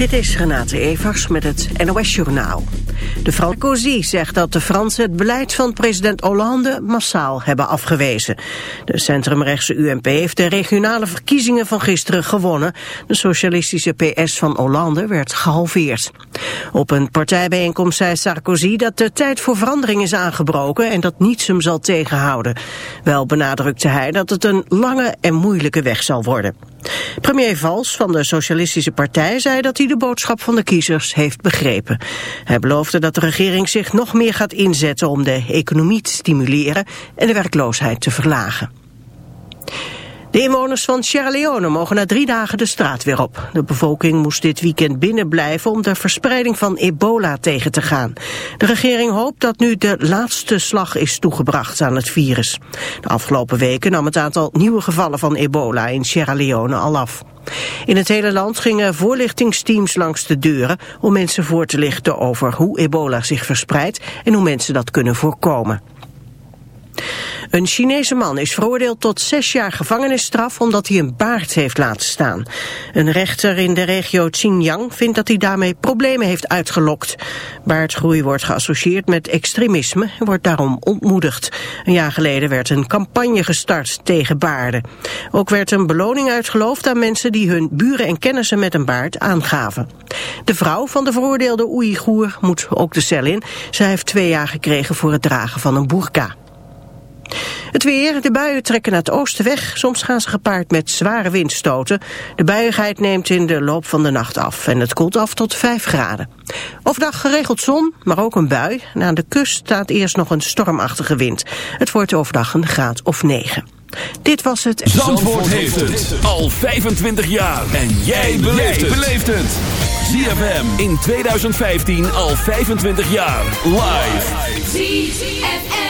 Dit is Renate Evers met het NOS Journaal. De Francosie zegt dat de Fransen het beleid van president Hollande massaal hebben afgewezen. De centrumrechtse UMP heeft de regionale verkiezingen van gisteren gewonnen. De socialistische PS van Hollande werd gehalveerd. Op een partijbijeenkomst zei Sarkozy dat de tijd voor verandering is aangebroken en dat niets hem zal tegenhouden. Wel benadrukte hij dat het een lange en moeilijke weg zal worden. Premier Vals van de Socialistische Partij zei dat hij de boodschap van de kiezers heeft begrepen. Hij beloofde dat de regering zich nog meer gaat inzetten om de economie te stimuleren en de werkloosheid te verlagen. De inwoners van Sierra Leone mogen na drie dagen de straat weer op. De bevolking moest dit weekend binnen blijven om de verspreiding van ebola tegen te gaan. De regering hoopt dat nu de laatste slag is toegebracht aan het virus. De afgelopen weken nam het aantal nieuwe gevallen van ebola in Sierra Leone al af. In het hele land gingen voorlichtingsteams langs de deuren om mensen voor te lichten over hoe ebola zich verspreidt en hoe mensen dat kunnen voorkomen. Een Chinese man is veroordeeld tot zes jaar gevangenisstraf omdat hij een baard heeft laten staan. Een rechter in de regio Xinjiang vindt dat hij daarmee problemen heeft uitgelokt. Baardgroei wordt geassocieerd met extremisme en wordt daarom ontmoedigd. Een jaar geleden werd een campagne gestart tegen baarden. Ook werd een beloning uitgeloofd aan mensen die hun buren en kennissen met een baard aangaven. De vrouw van de veroordeelde Oeigoer moet ook de cel in. Zij heeft twee jaar gekregen voor het dragen van een burka. Het weer, de buien trekken naar het oosten weg. Soms gaan ze gepaard met zware windstoten. De buiigheid neemt in de loop van de nacht af en het koelt af tot 5 graden. Overdag geregeld zon, maar ook een bui. En aan de kust staat eerst nog een stormachtige wind. Het wordt overdag een graad of 9. Dit was het... Zandvoort, heeft het al 25 jaar. En jij beleeft het. ZFM in 2015 al 25 jaar. Live. ZFM.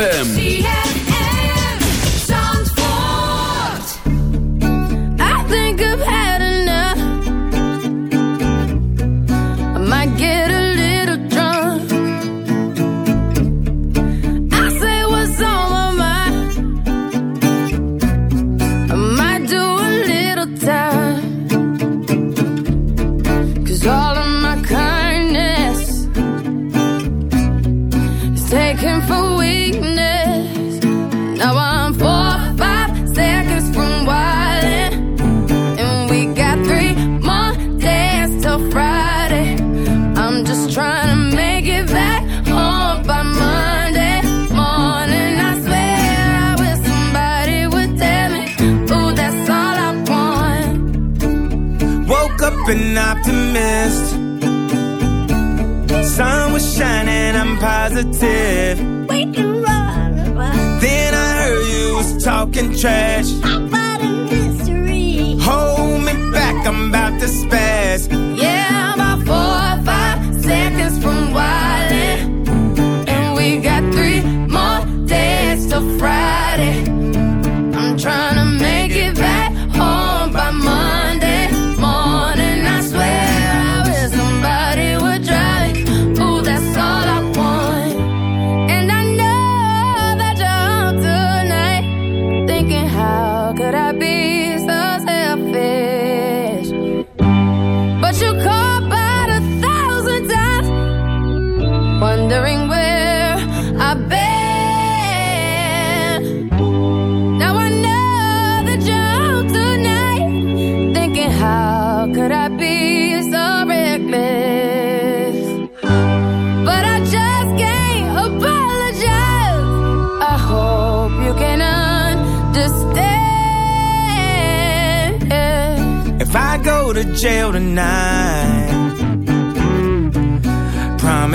ZFM.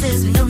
Different faces, no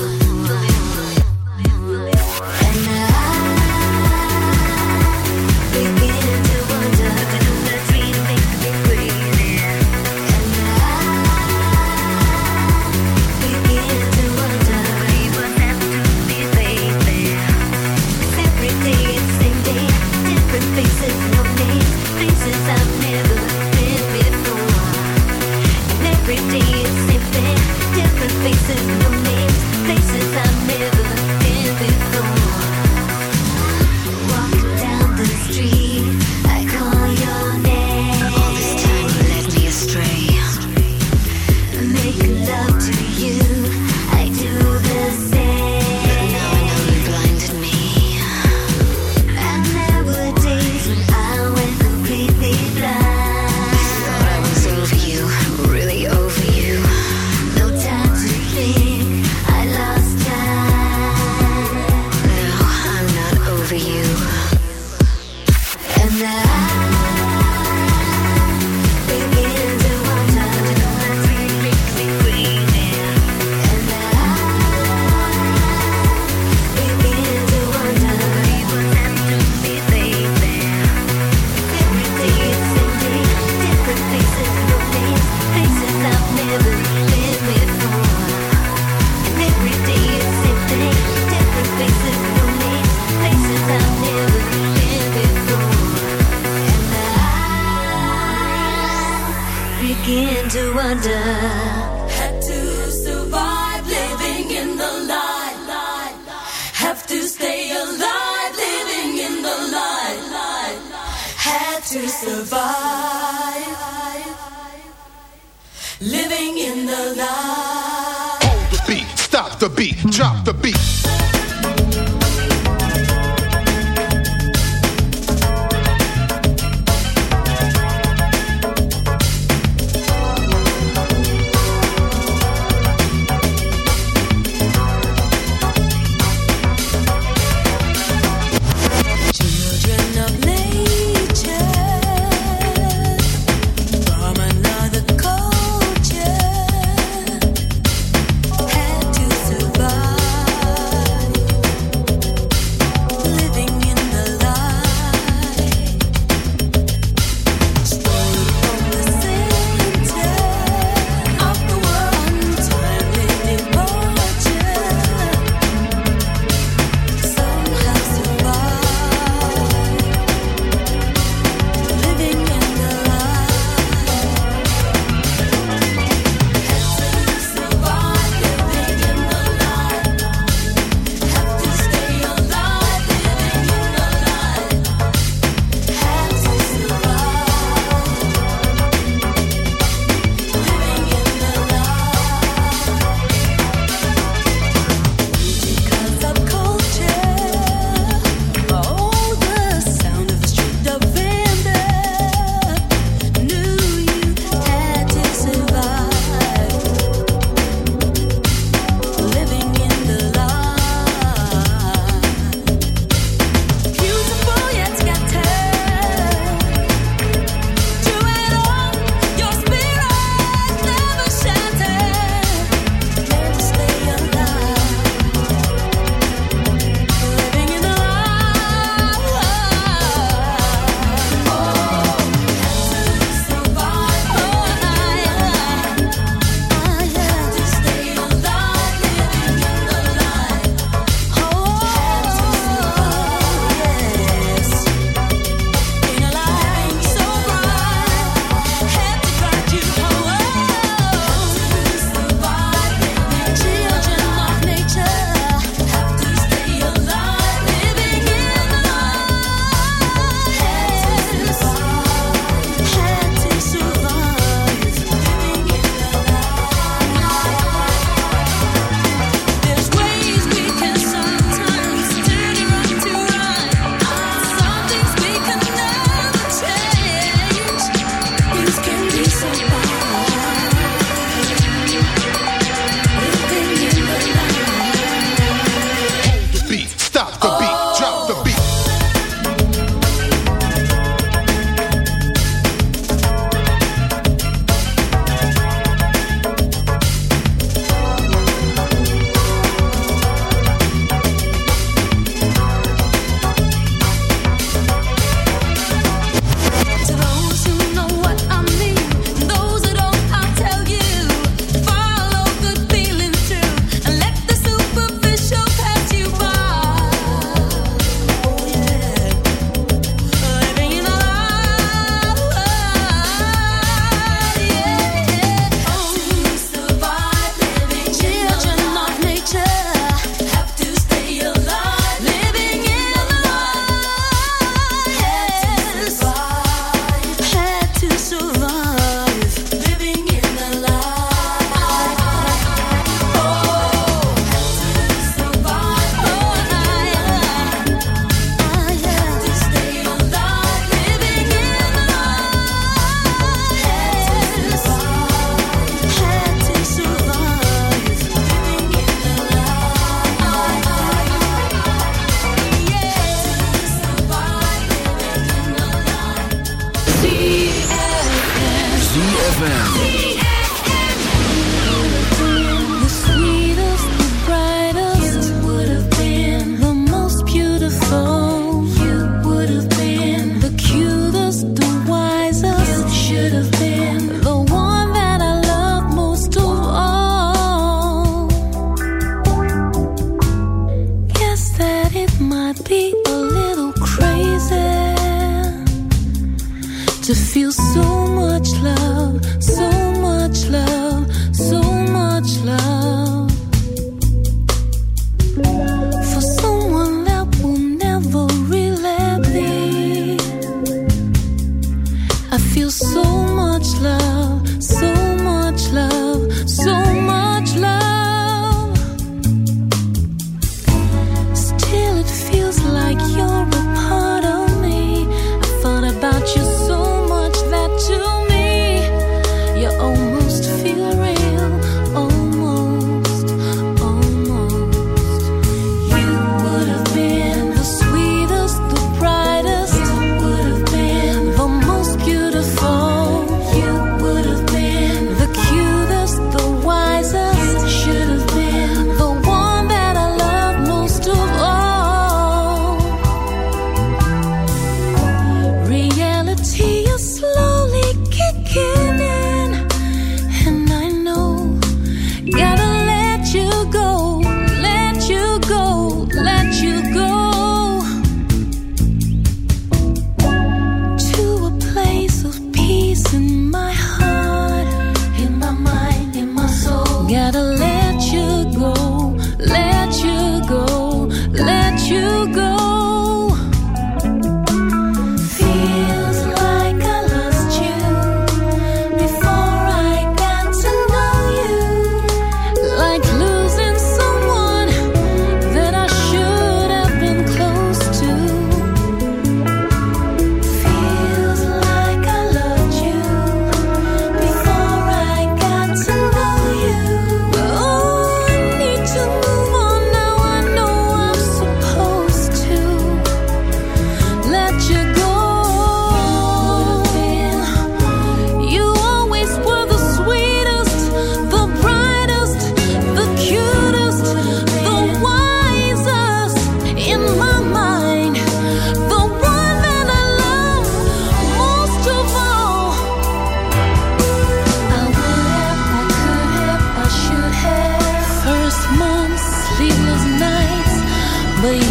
William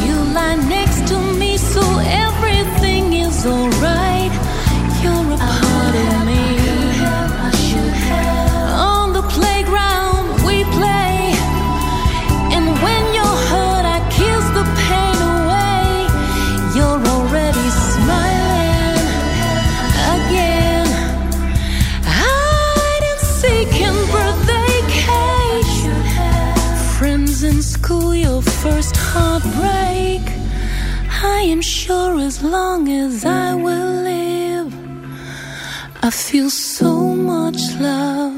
I feel so much love,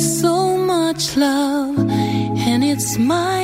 so much love, and it's mine.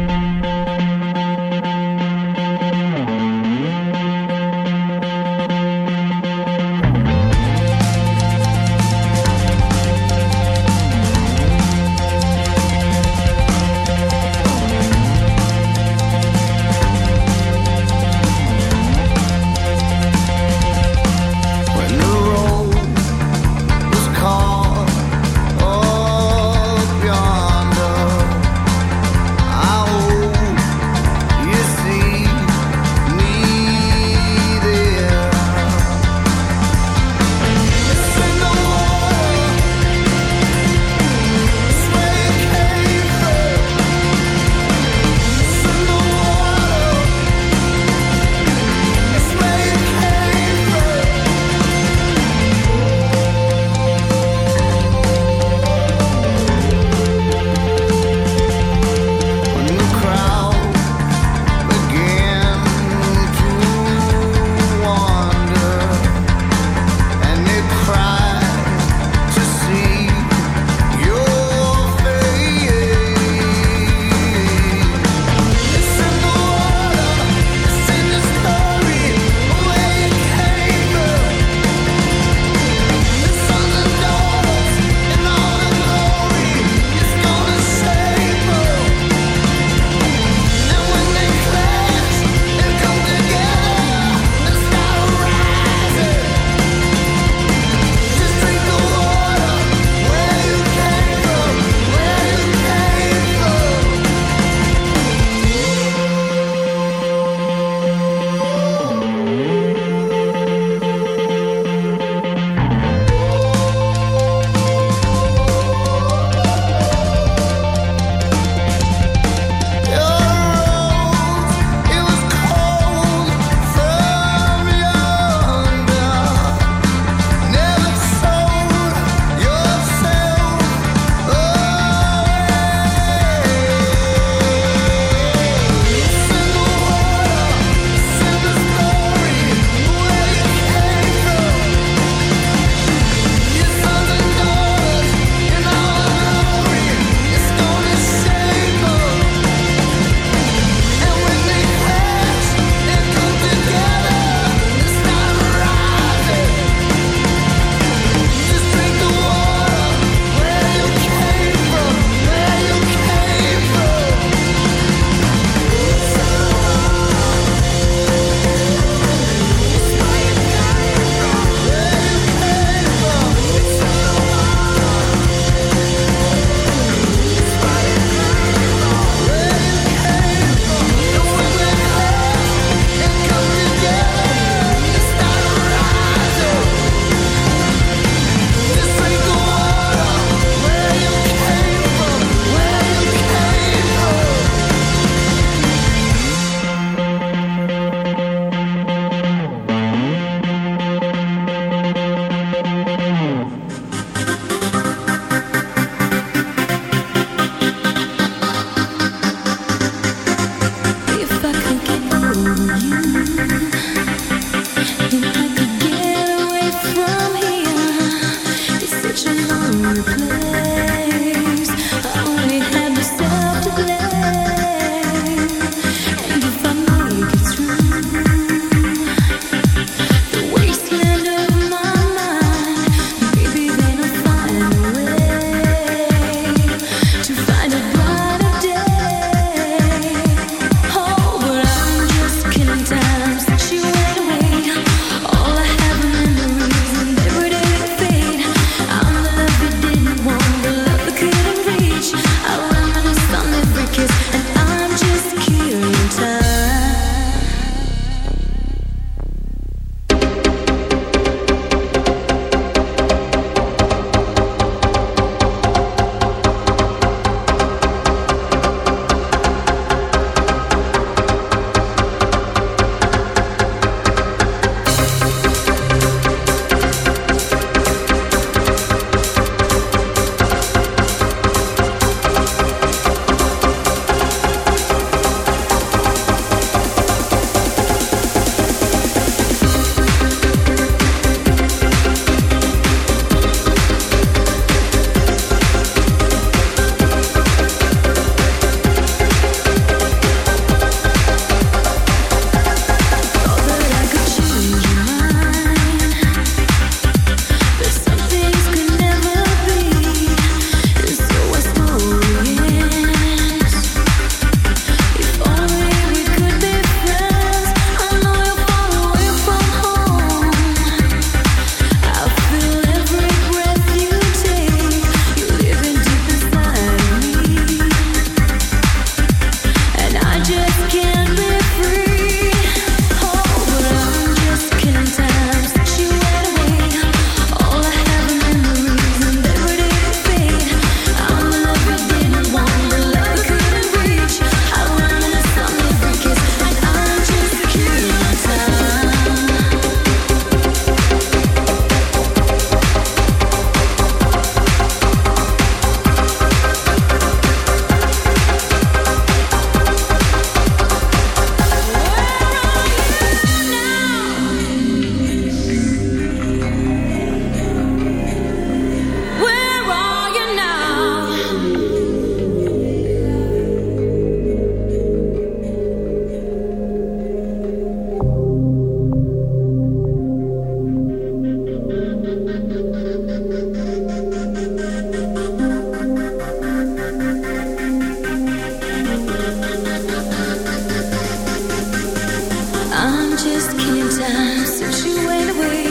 since you went away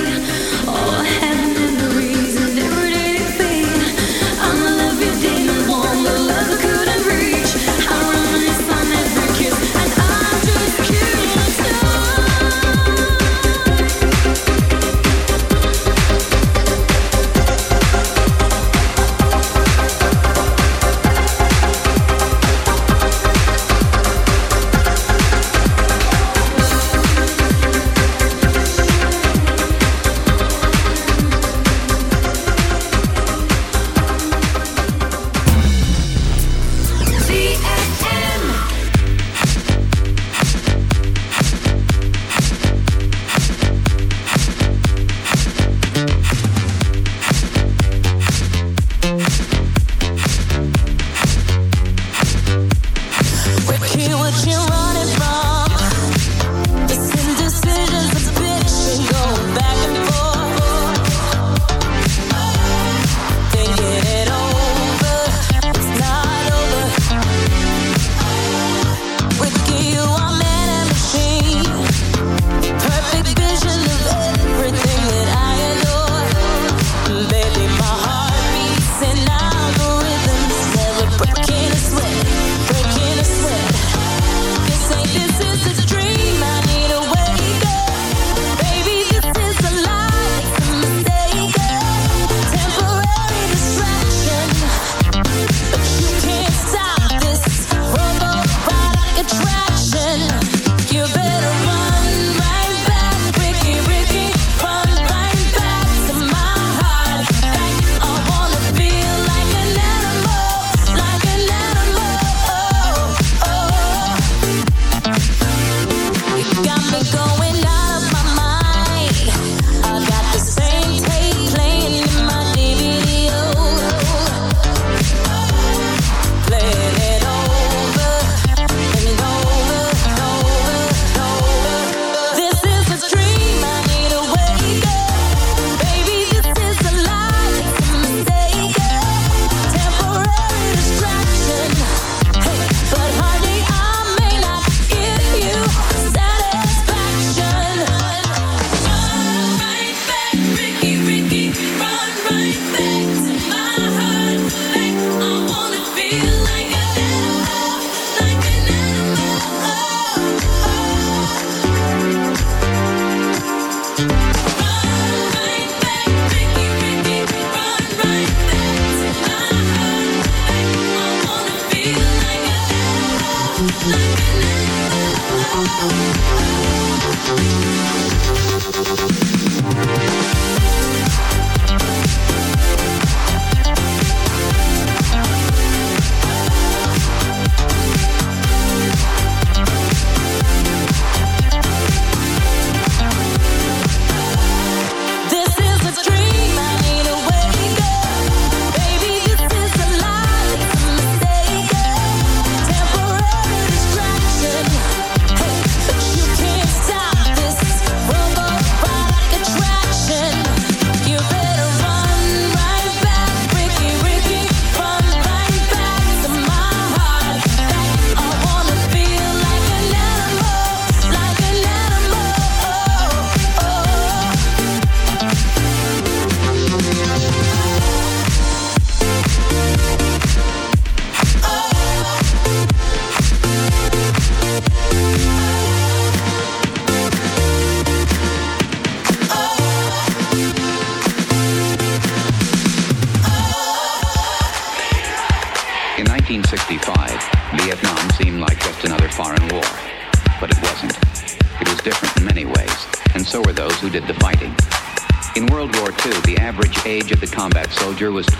procedure was